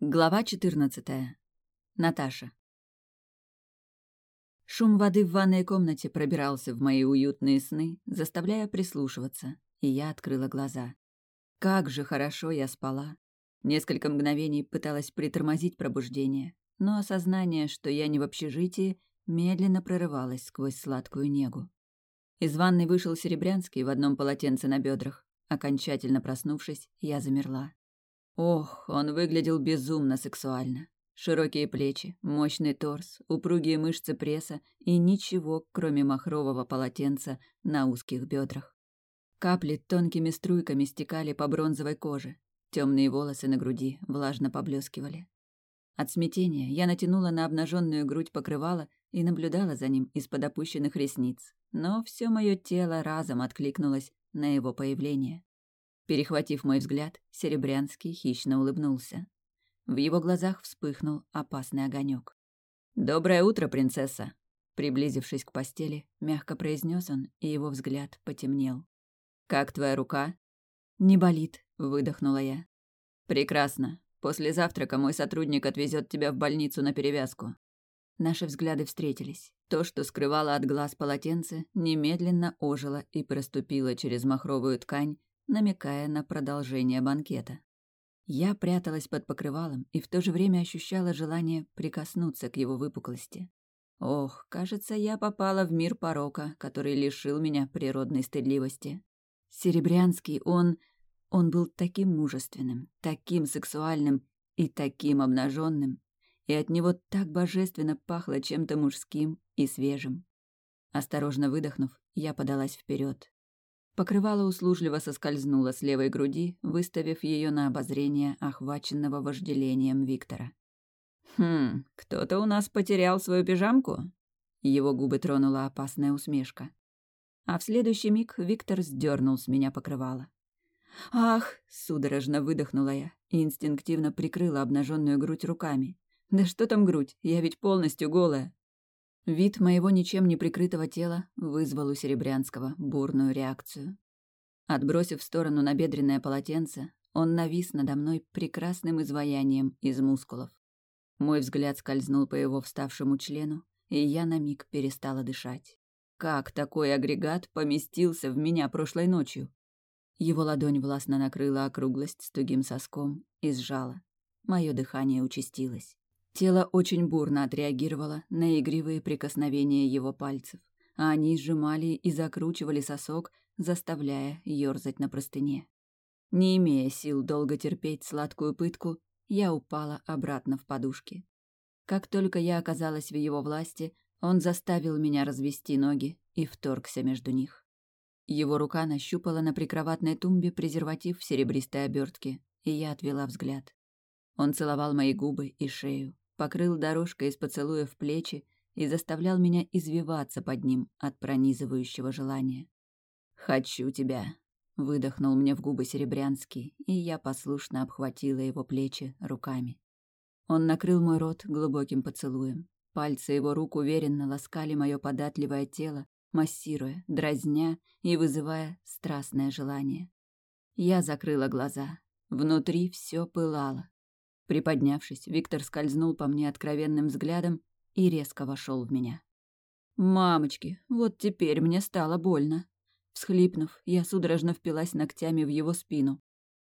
Глава 14. Наташа. Шум воды в ванной комнате пробирался в мои уютные сны, заставляя прислушиваться, и я открыла глаза. Как же хорошо я спала. Несколько мгновений пыталась притормозить пробуждение, но осознание, что я не в общежитии, медленно прорывалось сквозь сладкую негу. Из ванной вышел Серебрянский в одном полотенце на бедрах. Окончательно проснувшись, я замерла. Ох, он выглядел безумно сексуально. Широкие плечи, мощный торс, упругие мышцы пресса и ничего, кроме махрового полотенца на узких бедрах. Капли тонкими струйками стекали по бронзовой коже. Темные волосы на груди влажно поблескивали. От смятения я натянула на обнаженную грудь покрывало и наблюдала за ним из-под опущенных ресниц. Но все мое тело разом откликнулось на его появление. Перехватив мой взгляд, Серебрянский хищно улыбнулся. В его глазах вспыхнул опасный огонек. «Доброе утро, принцесса!» Приблизившись к постели, мягко произнес он, и его взгляд потемнел. «Как твоя рука?» «Не болит», — выдохнула я. «Прекрасно. После завтрака мой сотрудник отвезет тебя в больницу на перевязку». Наши взгляды встретились. То, что скрывало от глаз полотенце, немедленно ожило и проступило через махровую ткань, намекая на продолжение банкета. Я пряталась под покрывалом и в то же время ощущала желание прикоснуться к его выпуклости. Ох, кажется, я попала в мир порока, который лишил меня природной стыдливости. Серебрянский, он... Он был таким мужественным, таким сексуальным и таким обнаженным, и от него так божественно пахло чем-то мужским и свежим. Осторожно выдохнув, я подалась вперед, Покрывало услужливо соскользнуло с левой груди, выставив ее на обозрение охваченного вожделением Виктора. «Хм, кто-то у нас потерял свою пижамку?» Его губы тронула опасная усмешка. А в следующий миг Виктор сдернул с меня покрывало. «Ах!» — судорожно выдохнула я и инстинктивно прикрыла обнаженную грудь руками. «Да что там грудь? Я ведь полностью голая!» Вид моего ничем не прикрытого тела вызвал у Серебрянского бурную реакцию. Отбросив в сторону набедренное полотенце, он навис надо мной прекрасным изваянием из мускулов. Мой взгляд скользнул по его вставшему члену, и я на миг перестала дышать. Как такой агрегат поместился в меня прошлой ночью? Его ладонь властно накрыла округлость с тугим соском и сжала. Мое дыхание участилось. Тело очень бурно отреагировало на игривые прикосновения его пальцев, а они сжимали и закручивали сосок, заставляя ёрзать на простыне. Не имея сил долго терпеть сладкую пытку, я упала обратно в подушки. Как только я оказалась в его власти, он заставил меня развести ноги и вторгся между них. Его рука нащупала на прикроватной тумбе презерватив в серебристой обертке, и я отвела взгляд. Он целовал мои губы и шею, покрыл дорожкой из поцелуя в плечи и заставлял меня извиваться под ним от пронизывающего желания. «Хочу тебя», — выдохнул мне в губы Серебрянский, и я послушно обхватила его плечи руками. Он накрыл мой рот глубоким поцелуем. Пальцы его рук уверенно ласкали мое податливое тело, массируя, дразня и вызывая страстное желание. Я закрыла глаза. Внутри все пылало. Приподнявшись, Виктор скользнул по мне откровенным взглядом и резко вошел в меня. «Мамочки, вот теперь мне стало больно». Всхлипнув, я судорожно впилась ногтями в его спину.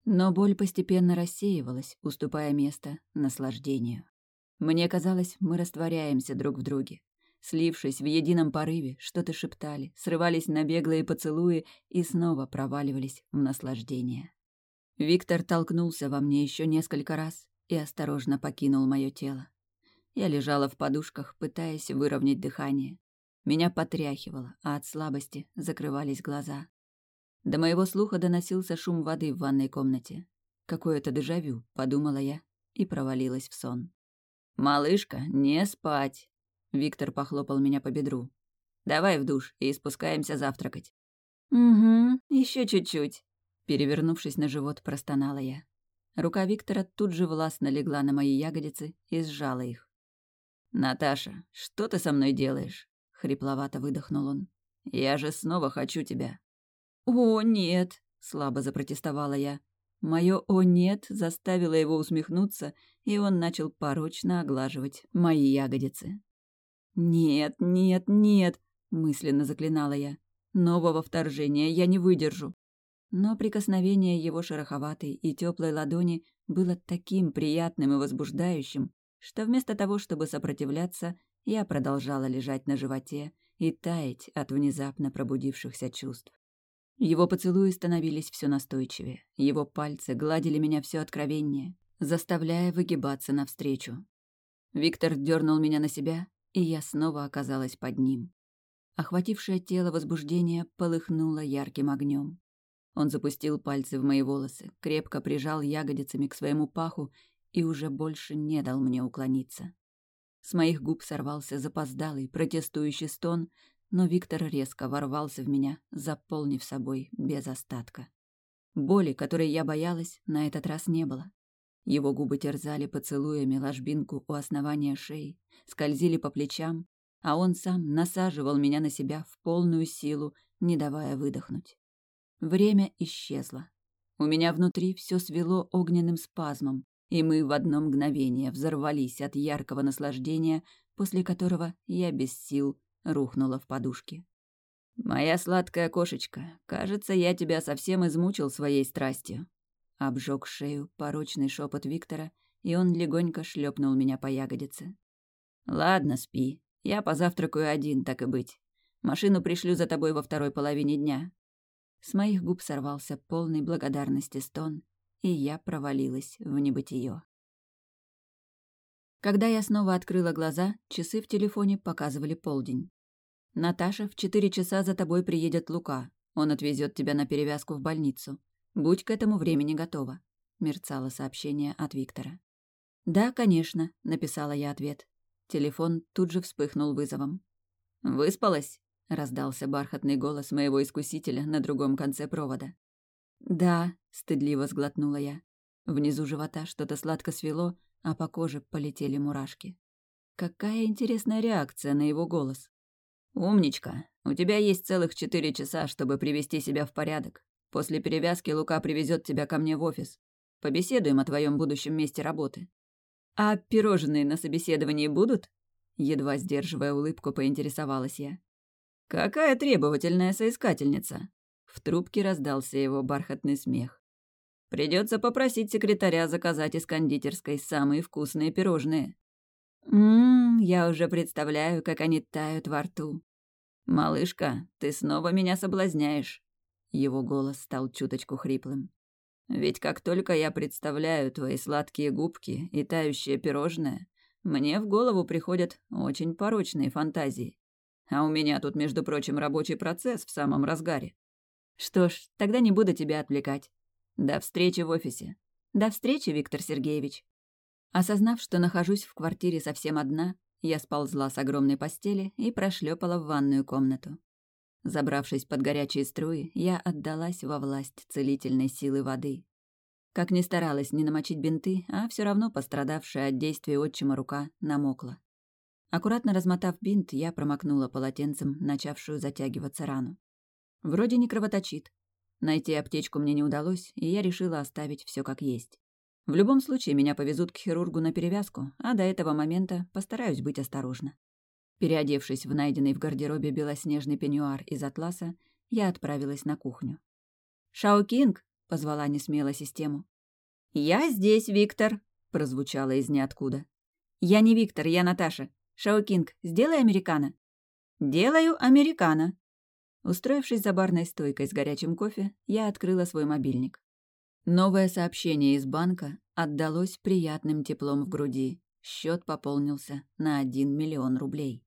Но боль постепенно рассеивалась, уступая место наслаждению. Мне казалось, мы растворяемся друг в друге. Слившись в едином порыве, что-то шептали, срывались на беглые поцелуи и снова проваливались в наслаждение. Виктор толкнулся во мне еще несколько раз, и осторожно покинул мое тело. Я лежала в подушках, пытаясь выровнять дыхание. Меня потряхивало, а от слабости закрывались глаза. До моего слуха доносился шум воды в ванной комнате. Какое-то дежавю, подумала я, и провалилась в сон. «Малышка, не спать!» Виктор похлопал меня по бедру. «Давай в душ и спускаемся завтракать». «Угу, еще чуть-чуть», перевернувшись на живот, простонала я. Рука Виктора тут же властно легла на мои ягодицы и сжала их. «Наташа, что ты со мной делаешь?» — хрипловато выдохнул он. «Я же снова хочу тебя». «О, нет!» — слабо запротестовала я. Мое «о нет» заставило его усмехнуться, и он начал порочно оглаживать мои ягодицы. «Нет, нет, нет!» — мысленно заклинала я. «Нового вторжения я не выдержу». Но прикосновение его шероховатой и теплой ладони было таким приятным и возбуждающим, что вместо того, чтобы сопротивляться, я продолжала лежать на животе и таять от внезапно пробудившихся чувств. Его поцелуи становились все настойчивее, его пальцы гладили меня все откровеннее, заставляя выгибаться навстречу. Виктор дернул меня на себя, и я снова оказалась под ним. Охватившее тело возбуждение полыхнуло ярким огнем. Он запустил пальцы в мои волосы, крепко прижал ягодицами к своему паху и уже больше не дал мне уклониться. С моих губ сорвался запоздалый, протестующий стон, но Виктор резко ворвался в меня, заполнив собой без остатка. Боли, которой я боялась, на этот раз не было. Его губы терзали поцелуями ложбинку у основания шеи, скользили по плечам, а он сам насаживал меня на себя в полную силу, не давая выдохнуть. Время исчезло. У меня внутри все свело огненным спазмом, и мы в одно мгновение взорвались от яркого наслаждения, после которого я без сил рухнула в подушки. «Моя сладкая кошечка, кажется, я тебя совсем измучил своей страстью». Обжег шею порочный шепот Виктора, и он легонько шлепнул меня по ягодице. «Ладно, спи. Я позавтракаю один, так и быть. Машину пришлю за тобой во второй половине дня». С моих губ сорвался полный благодарности стон, и я провалилась в небытие. Когда я снова открыла глаза, часы в телефоне показывали полдень. «Наташа, в четыре часа за тобой приедет Лука. Он отвезет тебя на перевязку в больницу. Будь к этому времени готова», — мерцало сообщение от Виктора. «Да, конечно», — написала я ответ. Телефон тут же вспыхнул вызовом. «Выспалась?» — раздался бархатный голос моего искусителя на другом конце провода. «Да», — стыдливо сглотнула я. Внизу живота что-то сладко свело, а по коже полетели мурашки. Какая интересная реакция на его голос. «Умничка. У тебя есть целых четыре часа, чтобы привести себя в порядок. После перевязки Лука привезет тебя ко мне в офис. Побеседуем о твоем будущем месте работы». «А пирожные на собеседовании будут?» Едва сдерживая улыбку, поинтересовалась я. «Какая требовательная соискательница!» В трубке раздался его бархатный смех. Придется попросить секретаря заказать из кондитерской самые вкусные пирожные. Ммм, я уже представляю, как они тают во рту. «Малышка, ты снова меня соблазняешь». Его голос стал чуточку хриплым. «Ведь как только я представляю твои сладкие губки и тающее пирожное, мне в голову приходят очень порочные фантазии. А у меня тут, между прочим, рабочий процесс в самом разгаре. Что ж, тогда не буду тебя отвлекать. До встречи в офисе. До встречи, Виктор Сергеевич. Осознав, что нахожусь в квартире совсем одна, я сползла с огромной постели и прошлепала в ванную комнату. Забравшись под горячие струи, я отдалась во власть целительной силы воды. Как ни старалась не намочить бинты, а все равно пострадавшая от действия отчима рука намокла. Аккуратно размотав бинт, я промокнула полотенцем начавшую затягиваться рану. Вроде не кровоточит. Найти аптечку мне не удалось, и я решила оставить все как есть. В любом случае, меня повезут к хирургу на перевязку, а до этого момента постараюсь быть осторожна. Переодевшись в найденный в гардеробе белоснежный пеньюар из атласа, я отправилась на кухню. «Шао Кинг!» — позвала несмело систему. «Я здесь, Виктор!» — прозвучало из ниоткуда. «Я не Виктор, я Наташа. Шао Кинг, сделай американо». «Делаю американо». Устроившись за барной стойкой с горячим кофе, я открыла свой мобильник. Новое сообщение из банка отдалось приятным теплом в груди. Счет пополнился на один миллион рублей.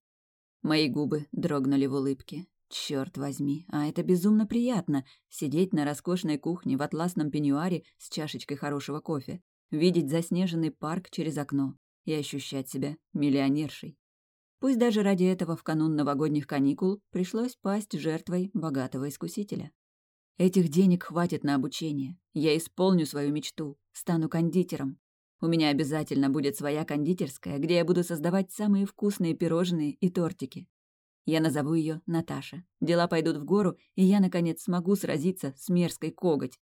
Мои губы дрогнули в улыбке. Черт возьми, а это безумно приятно — сидеть на роскошной кухне в атласном пеньюаре с чашечкой хорошего кофе, видеть заснеженный парк через окно и ощущать себя миллионершей. Пусть даже ради этого в канун новогодних каникул пришлось пасть жертвой богатого искусителя. Этих денег хватит на обучение. Я исполню свою мечту, стану кондитером. У меня обязательно будет своя кондитерская, где я буду создавать самые вкусные пирожные и тортики. Я назову ее Наташа. Дела пойдут в гору, и я, наконец, смогу сразиться с мерзкой коготь.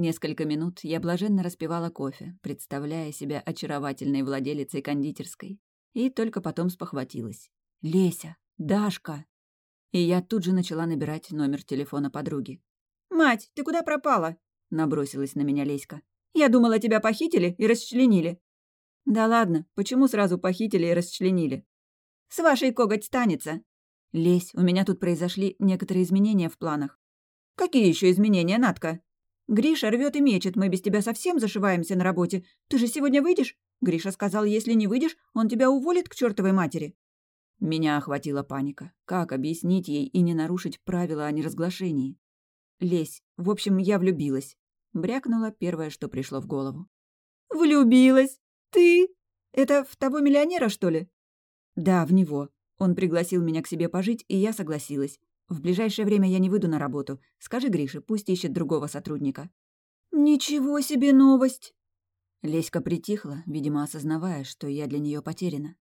Несколько минут я блаженно распивала кофе, представляя себя очаровательной владелицей кондитерской. И только потом спохватилась. «Леся! Дашка!» И я тут же начала набирать номер телефона подруги. «Мать, ты куда пропала?» — набросилась на меня Леська. «Я думала, тебя похитили и расчленили». «Да ладно, почему сразу похитили и расчленили?» «С вашей коготь станется». «Лесь, у меня тут произошли некоторые изменения в планах». «Какие еще изменения, Натка?» Гриша рвет и мечет, мы без тебя совсем зашиваемся на работе. Ты же сегодня выйдешь? Гриша сказал, если не выйдешь, он тебя уволит к чертовой матери. Меня охватила паника. Как объяснить ей и не нарушить правила о неразглашении? Лесь, в общем, я влюбилась. Брякнула первое, что пришло в голову. «Влюбилась? Ты? Это в того миллионера, что ли?» «Да, в него. Он пригласил меня к себе пожить, и я согласилась. В ближайшее время я не выйду на работу. Скажи Грише, пусть ищет другого сотрудника». «Ничего себе новость!» Леська притихла, видимо, осознавая, что я для нее потеряна.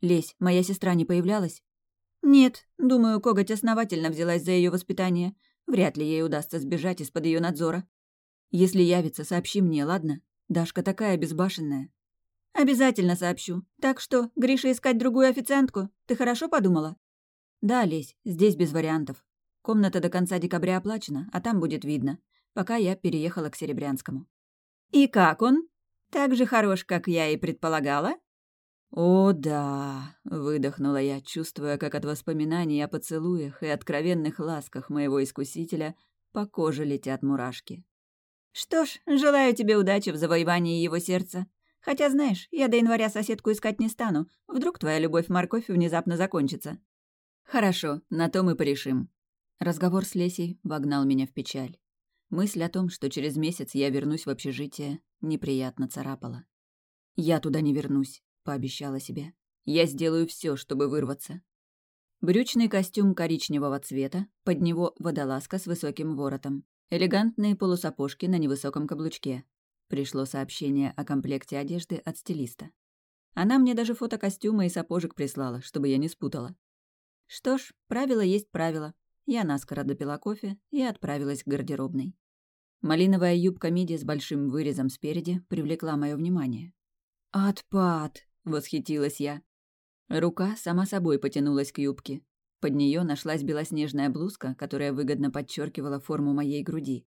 «Лесь, моя сестра не появлялась?» «Нет, думаю, коготь основательно взялась за ее воспитание. Вряд ли ей удастся сбежать из-под ее надзора. Если явится, сообщи мне, ладно? Дашка такая безбашенная». «Обязательно сообщу. Так что, Гриша искать другую официантку? Ты хорошо подумала?» «Да, Лесь, здесь без вариантов. Комната до конца декабря оплачена, а там будет видно. Пока я переехала к Серебрянскому». «И как он? Так же хорош, как я и предполагала?» «О, да!» — выдохнула я, чувствуя, как от воспоминаний о поцелуях и откровенных ласках моего искусителя по коже летят мурашки. «Что ж, желаю тебе удачи в завоевании его сердца. Хотя, знаешь, я до января соседку искать не стану. Вдруг твоя любовь-морковь внезапно закончится». «Хорошо, на то мы порешим». Разговор с Лесей вогнал меня в печаль. Мысль о том, что через месяц я вернусь в общежитие, неприятно царапала. «Я туда не вернусь», — пообещала себе. «Я сделаю все, чтобы вырваться». Брючный костюм коричневого цвета, под него водолазка с высоким воротом. Элегантные полусапожки на невысоком каблучке. Пришло сообщение о комплекте одежды от стилиста. Она мне даже фото костюма и сапожек прислала, чтобы я не спутала. Что ж, правило есть правило. Я наскоро допила кофе и отправилась к гардеробной. Малиновая юбка миди с большим вырезом спереди привлекла мое внимание. «Отпад!» — восхитилась я. Рука сама собой потянулась к юбке. Под нее нашлась белоснежная блузка, которая выгодно подчеркивала форму моей груди.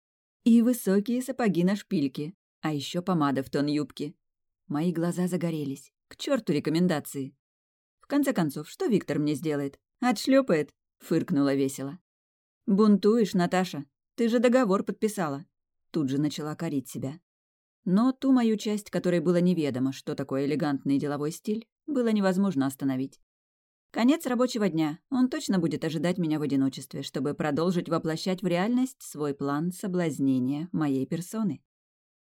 И высокие сапоги на шпильке, а еще помада в тон юбки. Мои глаза загорелись. К черту рекомендации. В конце концов, что Виктор мне сделает? Отшлепает, фыркнула весело. Бунтуешь, Наташа. Ты же договор подписала. Тут же начала корить себя. Но ту мою часть, которой было неведомо, что такое элегантный деловой стиль, было невозможно остановить. Конец рабочего дня. Он точно будет ожидать меня в одиночестве, чтобы продолжить воплощать в реальность свой план соблазнения моей персоны.